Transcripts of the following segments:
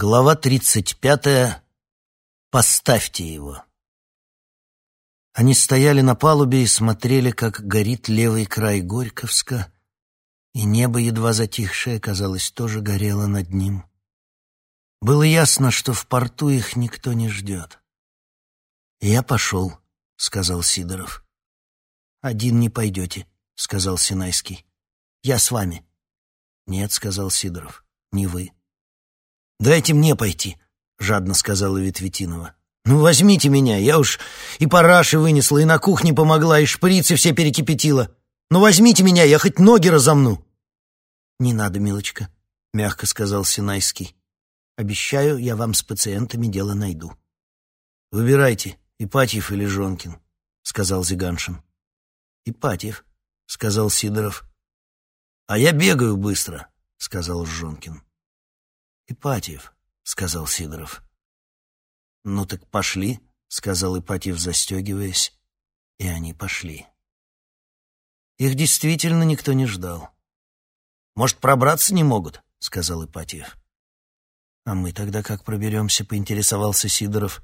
Глава тридцать пятая. Поставьте его. Они стояли на палубе и смотрели, как горит левый край Горьковска, и небо, едва затихшее, казалось, тоже горело над ним. Было ясно, что в порту их никто не ждет. «Я пошел», — сказал Сидоров. «Один не пойдете», — сказал Синайский. «Я с вами». «Нет», — сказал Сидоров, — «не вы». «Дайте мне пойти», — жадно сказала Ветветинова. «Ну, возьмите меня, я уж и параши вынесла, и на кухне помогла, и шприцы все перекипятила. Ну, возьмите меня, я хоть ноги разомну». «Не надо, милочка», — мягко сказал Синайский. «Обещаю, я вам с пациентами дело найду». «Выбирайте, Ипатьев или Жонкин», — сказал Зиганшин. «Ипатьев», — сказал Сидоров. «А я бегаю быстро», — сказал Жонкин. «Ипатьев», — сказал Сидоров. «Ну так пошли», — сказал Ипатьев, застегиваясь, и они пошли. Их действительно никто не ждал. «Может, пробраться не могут?» — сказал Ипатьев. «А мы тогда как проберемся?» — поинтересовался Сидоров.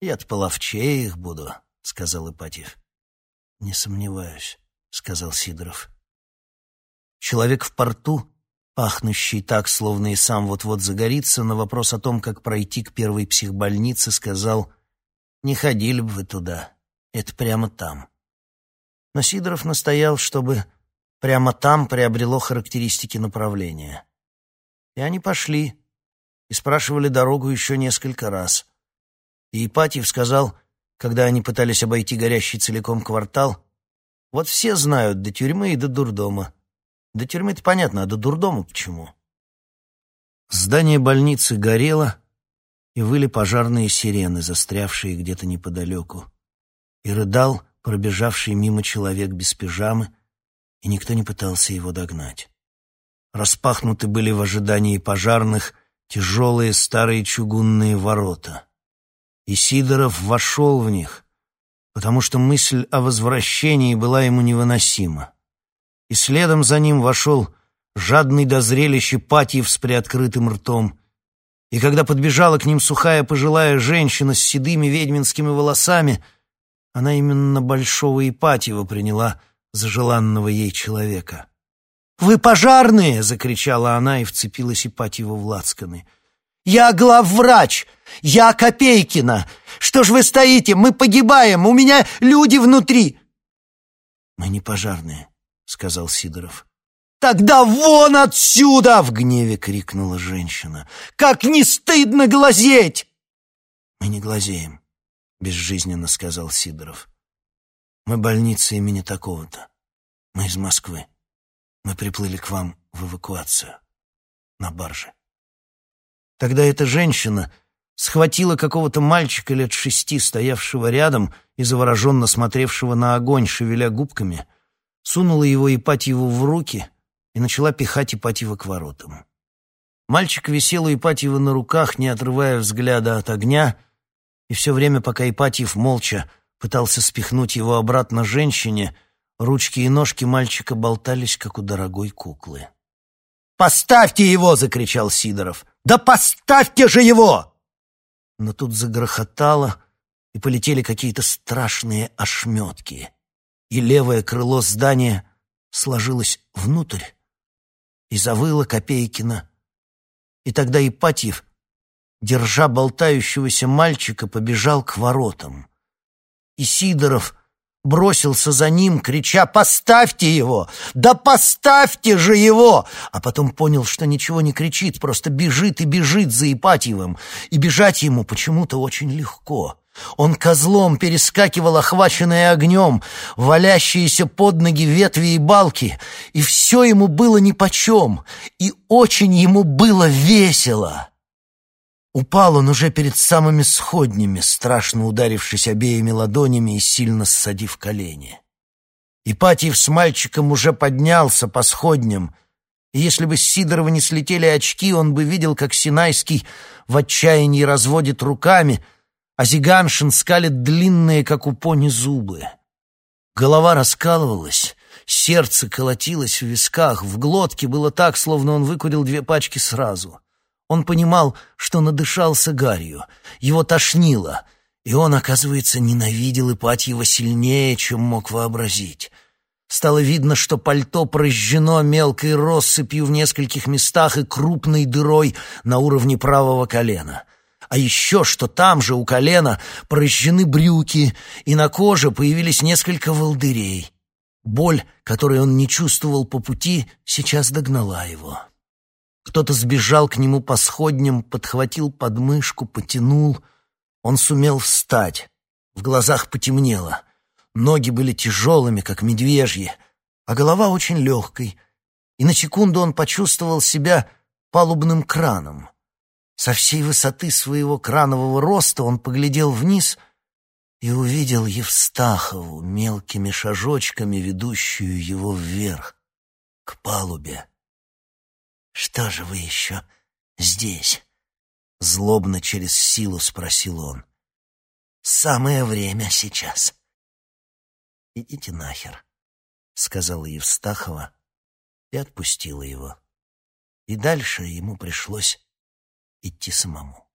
«Я-то половчее их буду», — сказал Ипатьев. «Не сомневаюсь», — сказал Сидоров. Человек в порту пахнущий так, словно и сам вот-вот загорится, на вопрос о том, как пройти к первой психбольнице, сказал «Не ходили бы вы туда, это прямо там». Но Сидоров настоял, чтобы прямо там приобрело характеристики направления. И они пошли и спрашивали дорогу еще несколько раз. И Ипатьев сказал, когда они пытались обойти горящий целиком квартал, «Вот все знают до тюрьмы и до дурдома. До тюрьмы-то понятно, а до дурдома почему? Здание больницы горело, и выли пожарные сирены, застрявшие где-то неподалеку. И рыдал пробежавший мимо человек без пижамы, и никто не пытался его догнать. Распахнуты были в ожидании пожарных тяжелые старые чугунные ворота. И Сидоров вошел в них, потому что мысль о возвращении была ему невыносима и следом за ним вошел жадный до зрелища Патьев с приоткрытым ртом. И когда подбежала к ним сухая пожилая женщина с седыми ведьминскими волосами, она именно Большого Ипатьева приняла за желанного ей человека. «Вы пожарные!» — закричала она и вцепилась Ипатьеву в лацканы. «Я главврач! Я Копейкина! Что ж вы стоите? Мы погибаем! У меня люди внутри!» «Мы не пожарные», — сказал Сидоров. «Тогда вон отсюда!» — в гневе крикнула женщина. «Как не стыдно глазеть!» «Мы не глазеем», — безжизненно сказал Сидоров. «Мы больница имени такого-то. Мы из Москвы. Мы приплыли к вам в эвакуацию. На барже». Тогда эта женщина схватила какого-то мальчика лет шести, стоявшего рядом и завороженно смотревшего на огонь, шевеля губками — сунула его Ипатьеву в руки и начала пихать Ипатьева к воротам. Мальчик висел у Ипатьева на руках, не отрывая взгляда от огня, и все время, пока Ипатьев молча пытался спихнуть его обратно женщине, ручки и ножки мальчика болтались, как у дорогой куклы. «Поставьте его!» — закричал Сидоров. «Да поставьте же его!» Но тут загрохотало, и полетели какие-то страшные ошметки и левое крыло здания сложилось внутрь, и завыло Копейкина. И тогда Ипатьев, держа болтающегося мальчика, побежал к воротам. И Сидоров бросился за ним, крича «Поставьте его! Да поставьте же его!» А потом понял, что ничего не кричит, просто бежит и бежит за Ипатьевым, и бежать ему почему-то очень легко. Он козлом перескакивал охваченные огнем, валящиеся под ноги ветви и балки, и все ему было нипочем, и очень ему было весело. Упал он уже перед самыми сходнями, страшно ударившись обеими ладонями и сильно ссадив колени. Ипатьев с мальчиком уже поднялся по сходням, и если бы с Сидорова не слетели очки, он бы видел, как Синайский в отчаянии разводит руками — а Зиганшин скалит длинные, как у пони, зубы. Голова раскалывалась, сердце колотилось в висках, в глотке было так, словно он выкурил две пачки сразу. Он понимал, что надышался гарью, его тошнило, и он, оказывается, ненавидел Ипатьева сильнее, чем мог вообразить. Стало видно, что пальто прожжено мелкой россыпью в нескольких местах и крупной дырой на уровне правого колена. А еще что там же у колена прожжены брюки, и на коже появились несколько волдырей. Боль, которой он не чувствовал по пути, сейчас догнала его. Кто-то сбежал к нему по сходням, подхватил подмышку, потянул. Он сумел встать. В глазах потемнело. Ноги были тяжелыми, как медвежьи, а голова очень легкой. И на секунду он почувствовал себя палубным краном. Со всей высоты своего кранового роста он поглядел вниз и увидел Евстахову мелкими шажочками, ведущую его вверх, к палубе. «Что же вы еще здесь?» — злобно через силу спросил он. «Самое время сейчас». «Идите нахер», — сказала Евстахова и отпустила его. И дальше ему пришлось идти самому.